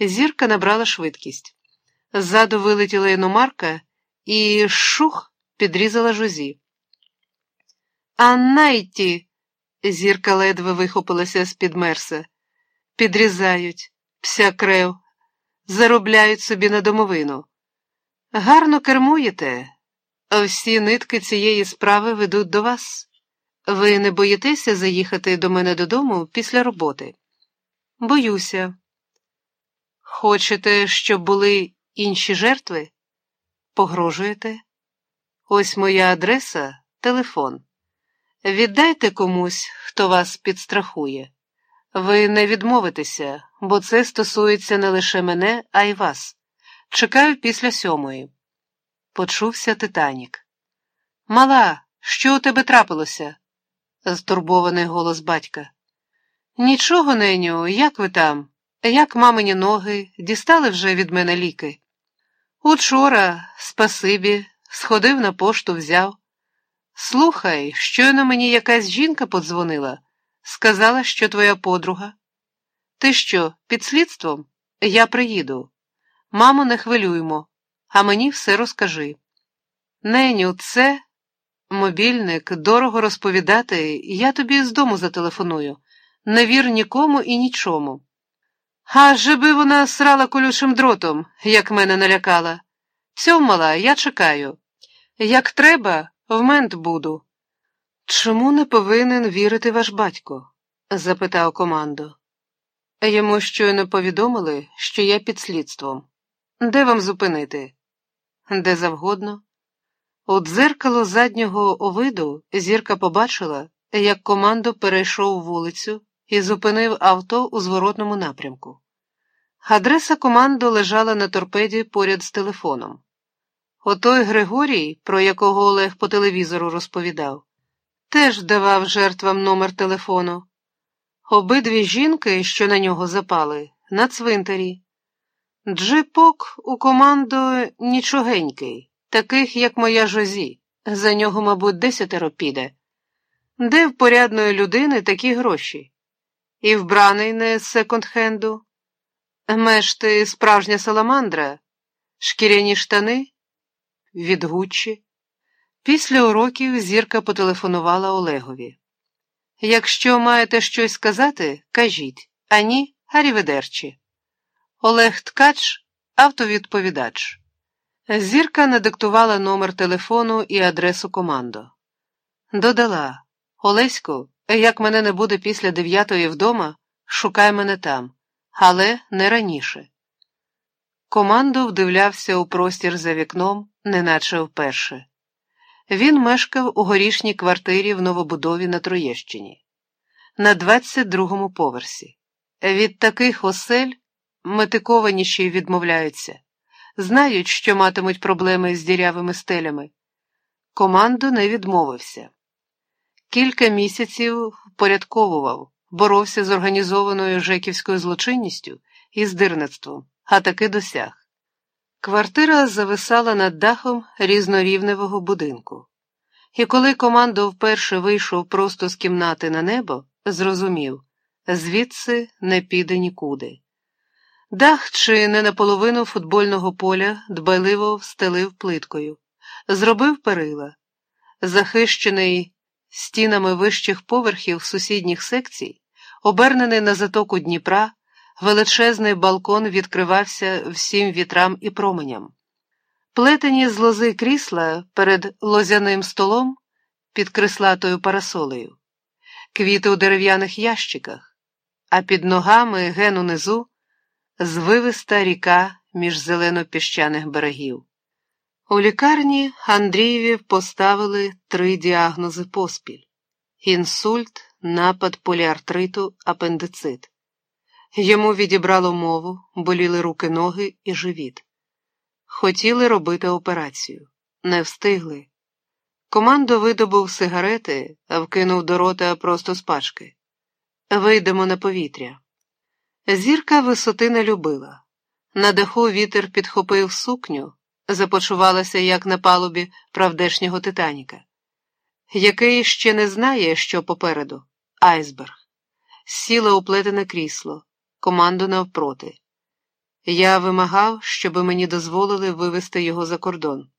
Зірка набрала швидкість. Ззаду вилетіла іномарка і шух підрізала жузі. А найті, зірка ледве вихопилася з-під мерса. Підрізають, пся крев, заробляють собі на домовину. Гарно кермуєте, а всі нитки цієї справи ведуть до вас. Ви не боїтеся заїхати до мене додому після роботи? Боюся. Хочете, щоб були інші жертви? Погрожуєте? Ось моя адреса, телефон. Віддайте комусь, хто вас підстрахує. Ви не відмовитеся, бо це стосується не лише мене, а й вас. Чекаю після сьомої. Почувся Титанік. Мала, що у тебе трапилося? стурбований голос батька. Нічого, неню, як ви там? Як мамині ноги, дістали вже від мене ліки? Учора, спасибі, сходив на пошту, взяв. Слухай, щойно мені якась жінка подзвонила, сказала, що твоя подруга. Ти що, під слідством? Я приїду. Мамо, не хвилюймо, а мені все розкажи. Неню, це мобільник, дорого розповідати, я тобі з дому зателефоную. Не вір нікому і нічому. А би вона срала колючим дротом, як мене налякала. Цьом мала, я чекаю. Як треба, в мент буду. Чому не повинен вірити ваш батько? запитав командо. Йому щойно повідомили, що я під слідством. Де вам зупинити? Де завгодно. У дзеркало заднього овиду зірка побачила, як командо перейшов вулицю і зупинив авто у зворотному напрямку. Адреса команду лежала на торпеді поряд з телефоном. Отой Григорій, про якого Олег по телевізору розповідав, теж давав жертвам номер телефону. Обидві жінки, що на нього запали, на цвинтарі. Джипок у команду нічогенький, таких, як моя жозі, за нього, мабуть, десятеро піде. Де в порядної людини такі гроші? І вбраний не з секонд-хенду. Меж ти справжня саламандра, шкіряні штани від Гуччі. Після уроків зірка потелефонувала Олегові. Якщо маєте щось сказати, кажіть, а ні, гаріведерчі. Олег Ткач, автовідповідач. Зірка надиктувала номер телефону і адресу командо. Додала Олеську, як мене не буде після дев'ятої вдома, шукай мене там, але не раніше. Командо вдивлявся у простір за вікном, неначе вперше. Він мешкав у горішній квартирі в новобудові на Троєщині, на 22-му поверсі. Від таких осель метикованіші відмовляються, знають, що матимуть проблеми з дірявими стелями. Команду не відмовився. Кілька місяців впорядковував, боровся з організованою жеківською злочинністю і здирництвом, а таки досяг. Квартира зависала над дахом різнорівневого будинку, і коли командо вперше вийшов просто з кімнати на небо, зрозумів звідси не піде нікуди. Дах чи не наполовину футбольного поля дбайливо встелив плиткою, зробив перила, захищений стінами вищих поверхів сусідніх секцій, обернений на затоку Дніпра, величезний балкон відкривався всім вітрам і променям. Плетені з лози крісла перед лозяним столом під крислатою парасолею, квіти у дерев'яних ящиках, а під ногами ген унизу звивиста ріка між зелено-піщаних берегів. У лікарні Андрієві поставили три діагнози поспіль: інсульт, напад поліартриту, апендицит. Йому відібрало мову, боліли руки, ноги і живіт. Хотіли робити операцію, не встигли. Командо видобув сигарети, вкинув до рота просто з пачки. Вийдемо на повітря. Зірка висоти не любила. На даху вітер підхопив сукню, започувалася, як на палубі правдешнього Титаніка, який ще не знає, що попереду айсберг. Сіла у плетене крісло, команду навпроти. Я вимагав, щоби мені дозволили вивезти його за кордон.